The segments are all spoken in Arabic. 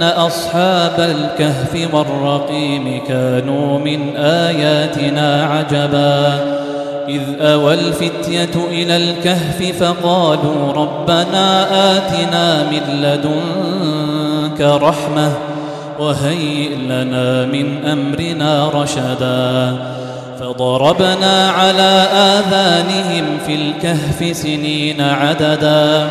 إن أصحاب الكهف والرقيم كانوا من آياتنا عجبا. إذ أوى الفتية إلى الكهف فقالوا ربنا آتنا من لدنك رحمة وهيئ لنا من أمرنا رشدا. فضربنا على آذانهم في الكهف سنين عددا.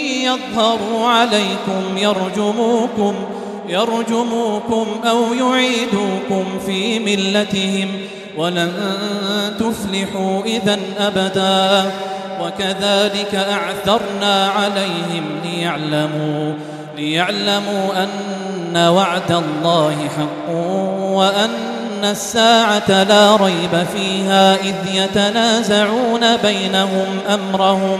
يظهروا عليكم يرجموكم يرجموكم أو يعيدوكم في ملتهم ولن تفلحوا إذا أبدا. وكذلك أعثرنا عليهم ليعلموا ليعلموا أن وعد الله حق وأن الساعة لا ريب فيها إذ يتنازعون بينهم أمرهم.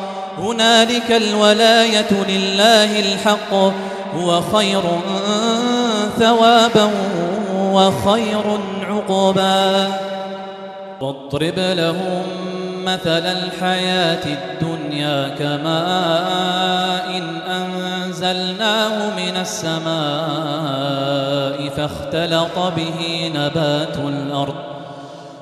هنالك الولاية لله الحق. هو خير ثوابا وخير عقبا. واضرب لهم مثل الحياة الدنيا كماء أنزلناه من السماء فاختلط به نبات الأرض.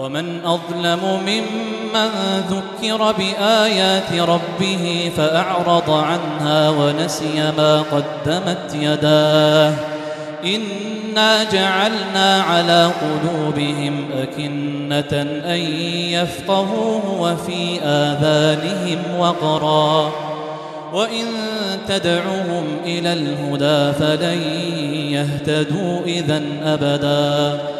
ومن أظلم ممن ذكر بآيات ربه فأعرض عنها ونسي ما قدمت يداه إنا جعلنا على قلوبهم أكنة أن يفقهوه وفي آذانهم وقرا وإن تدعوهم إلى الهدى فلن يهتدوا إذا أبداً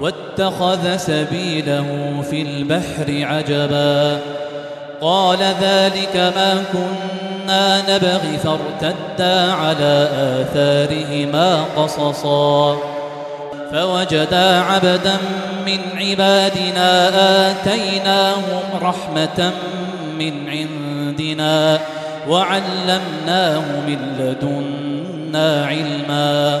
واتخذ سبيله في البحر عجبا. قال ذلك ما كنا نبغي فارتدا على آثارهما قصصا. فوجدا عبدا من عبادنا آتيناهم رحمة من عندنا وعلمناه من لدنا علما.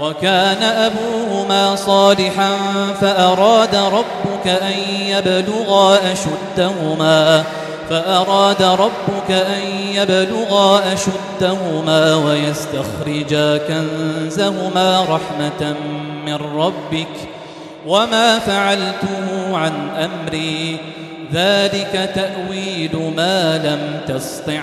وكان أبوهما صالحا فأراد ربك أن يبلغا أشدهما فأراد ربك أن يبلغا أشدهما ويستخرجا كنزهما رحمة من ربك وما فعلته عن أمري ذلك تأويل ما لم تسطع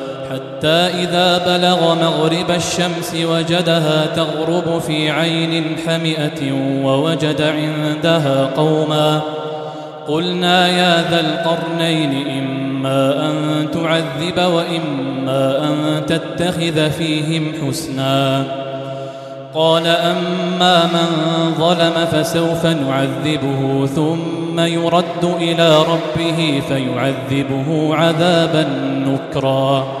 حتى إذا بلغ مغرب الشمس وجدها تغرب في عين حمئة ووجد عندها قوما قلنا يا ذا القرنين إما أن تعذب وإما أن تتخذ فيهم حسنا قال أما من ظلم فسوف نعذبه ثم يرد إلى ربه فيعذبه عذابا نكرا